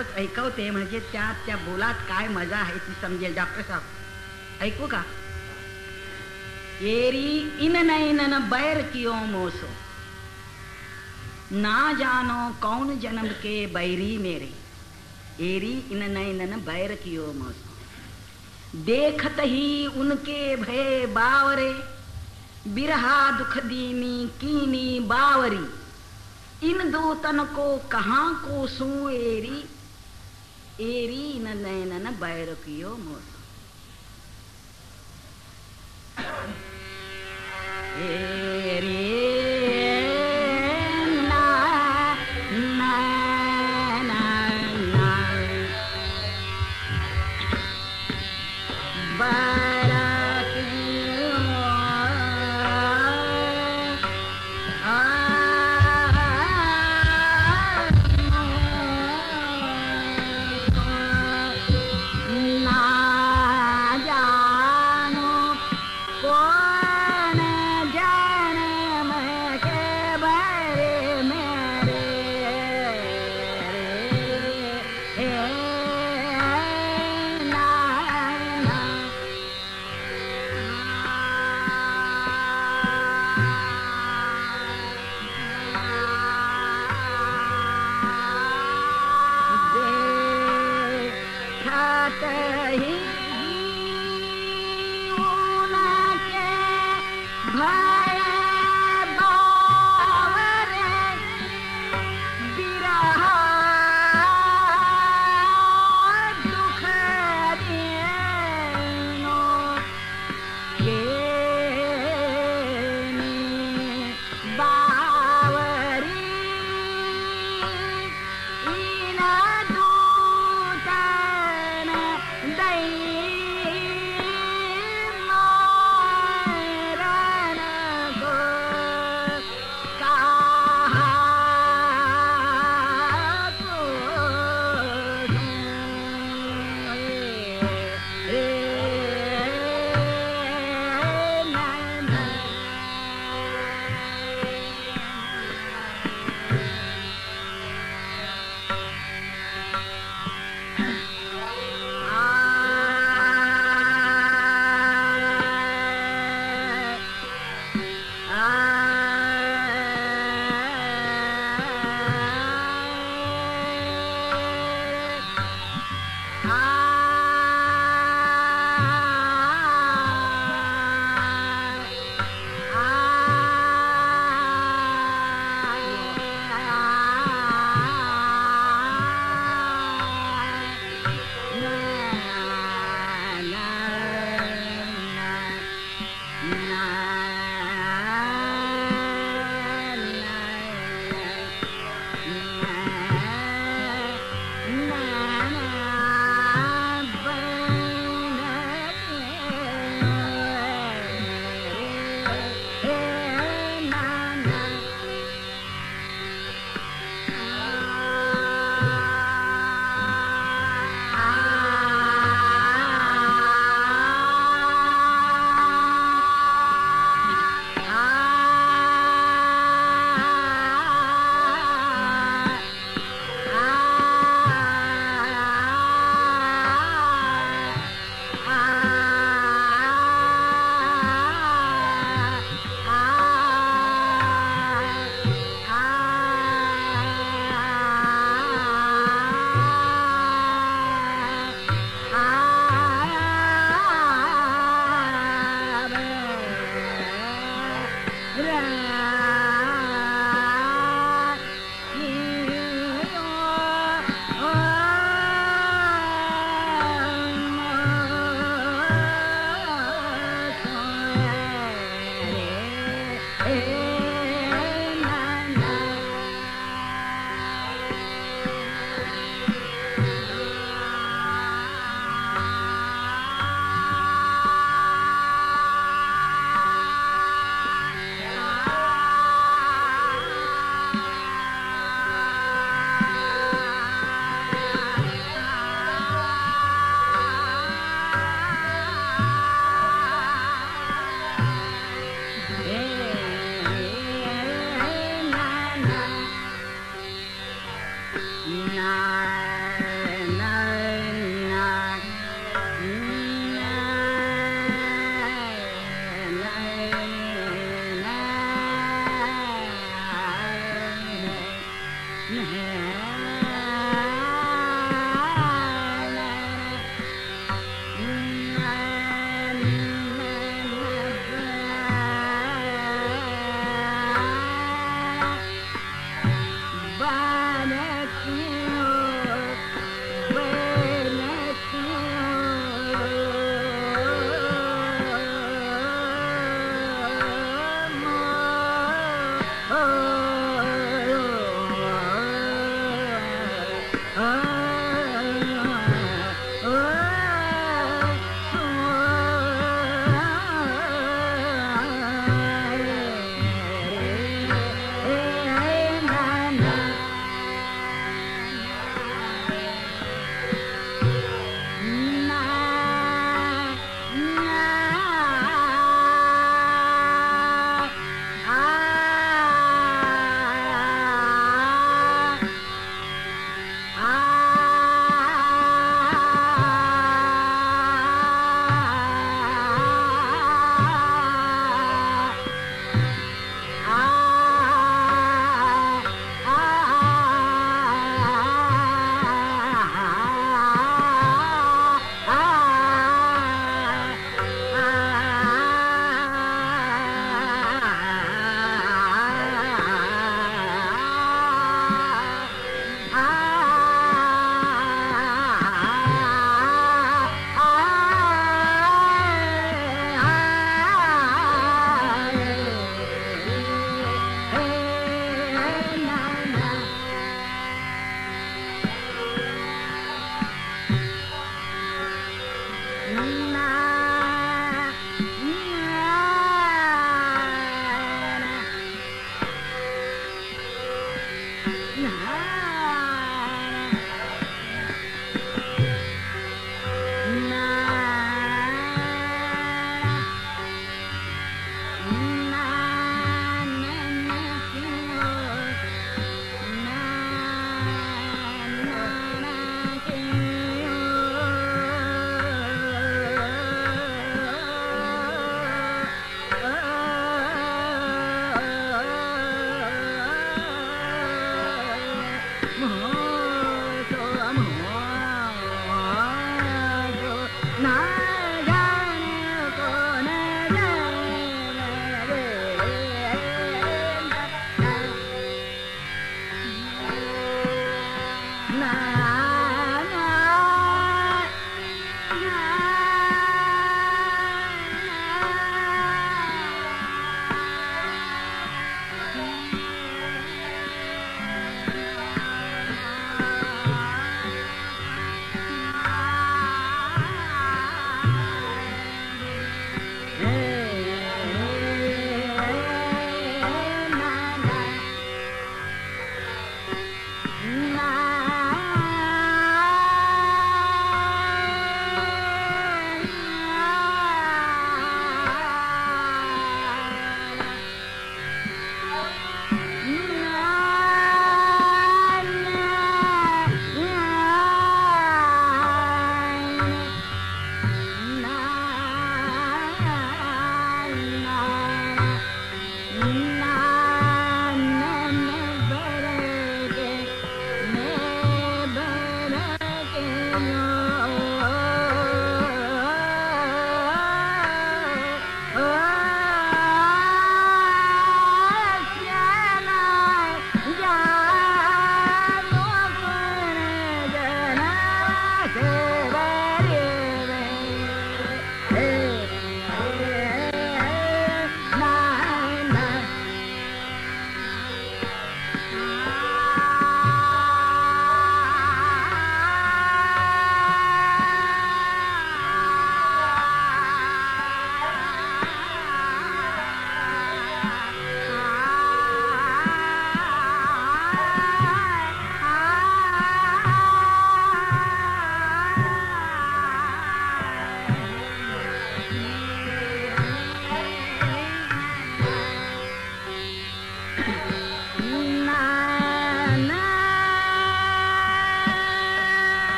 असंच ऐकवते म्हणजे त्या त्या बोलात काय मज़ा आहे ती समजेल, डॉक्टर साहेब. ऐकू का? एरी इन नैनन बैर कियो मोसो। ना जानो कौन जन्म के बैरी मेरे। एरी इन नैनन बैर कियो मोसो। देखत ही उनके भय बावरे। बिरहा दुख दीनी कीनी बावरी। इन दो तन को कहाँ को सू एरी न नैनन बैर कियो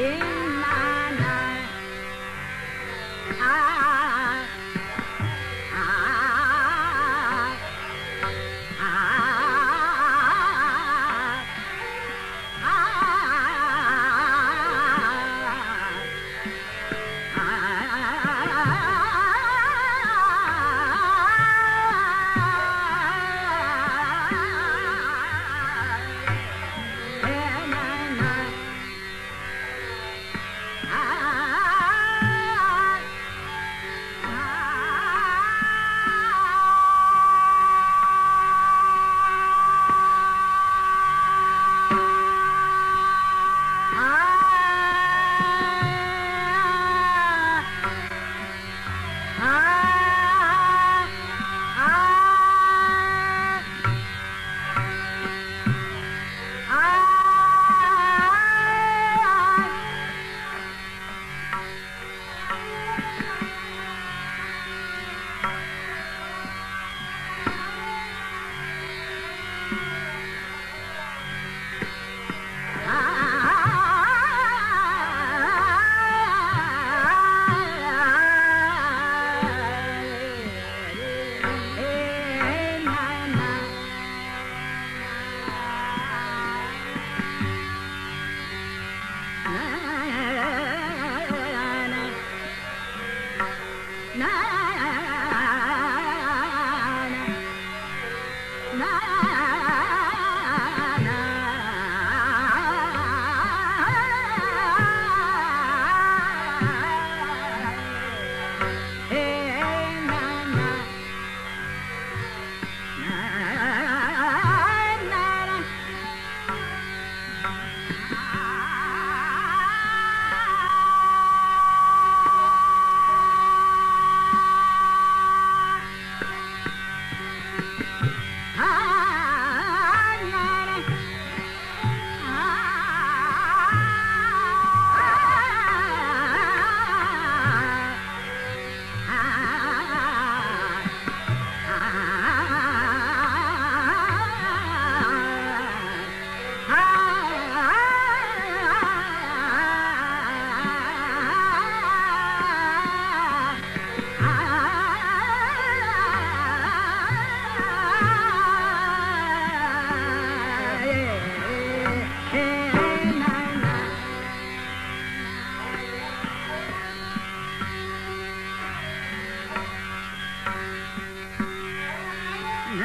Yeah.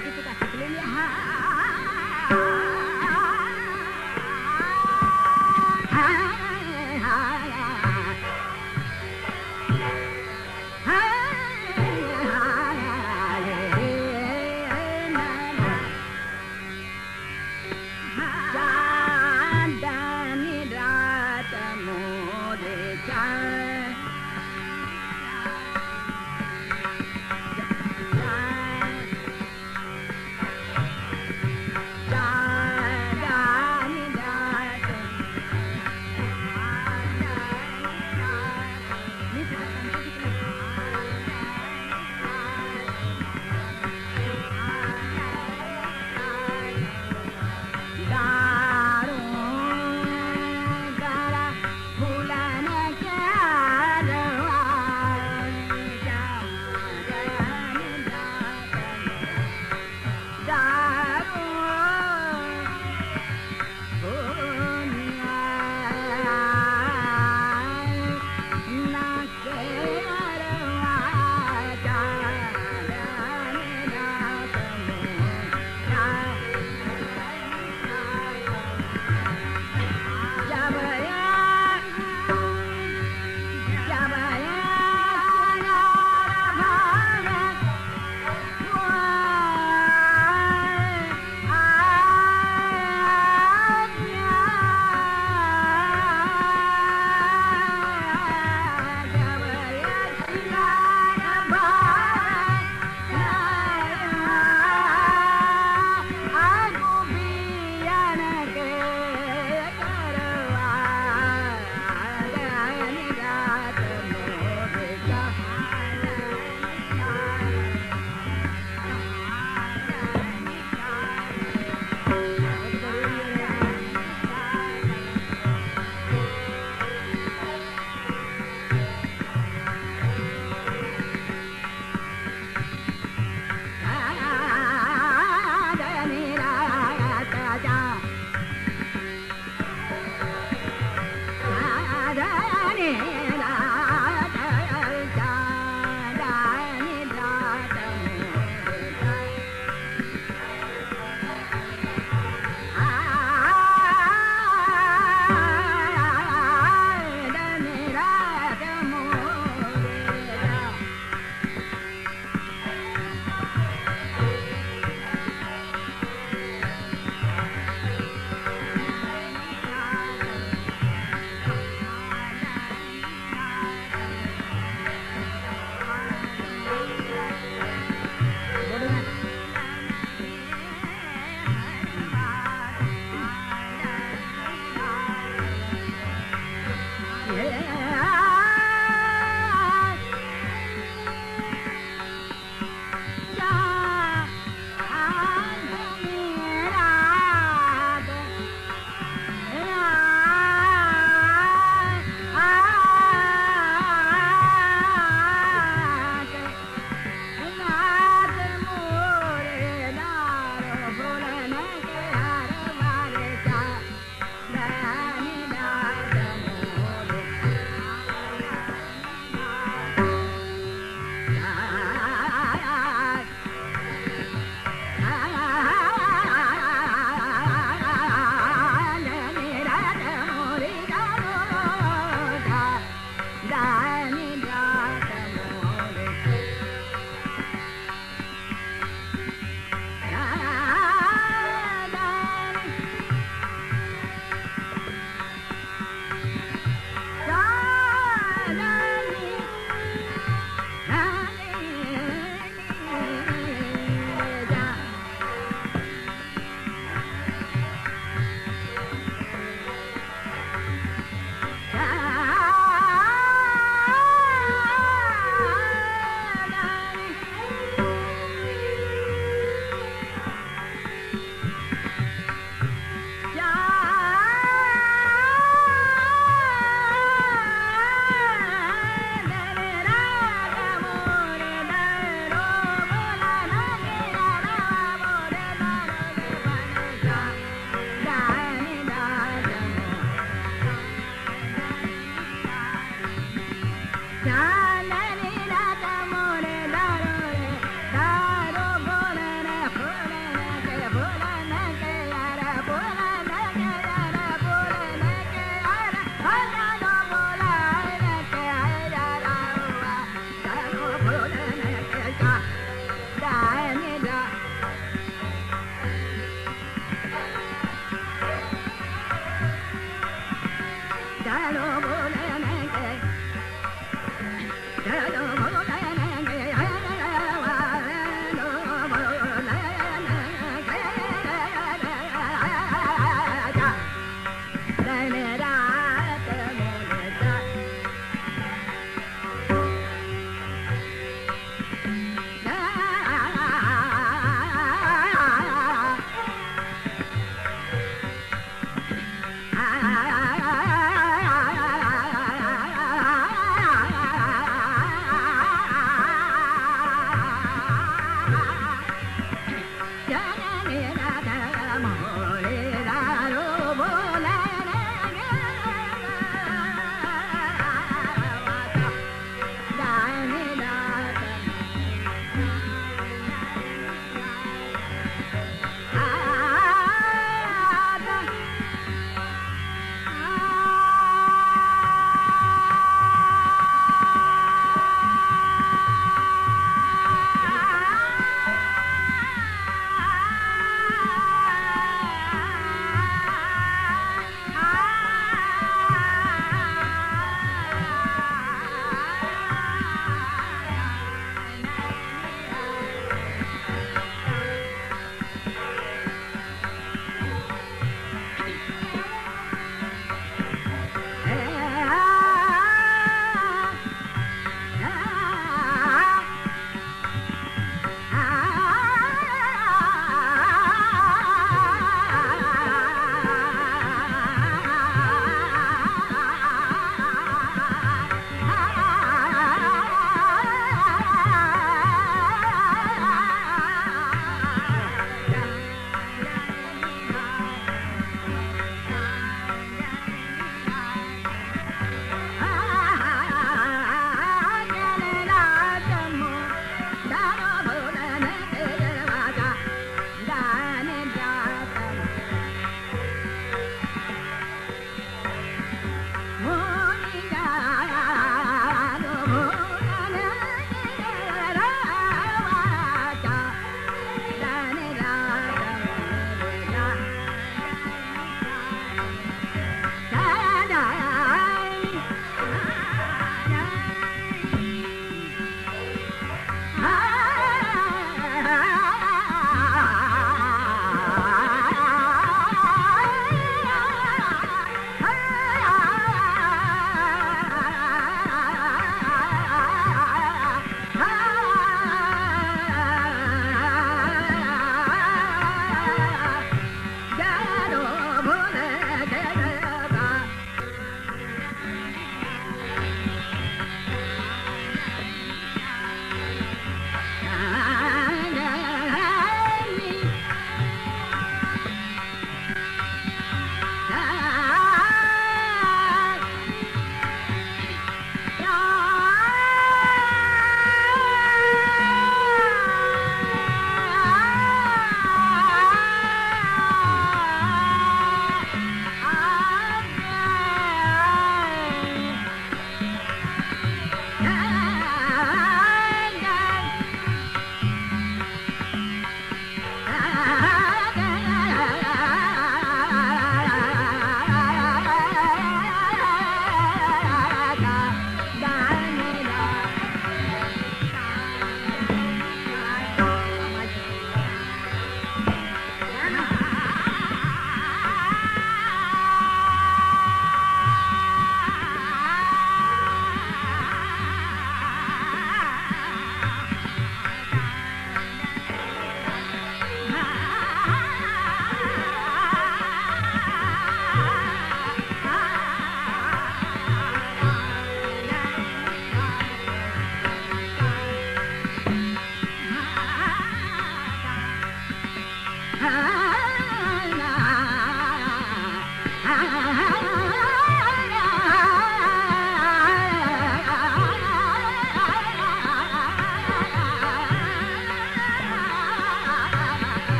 কিছু কাছে তুলে নিয়ে হা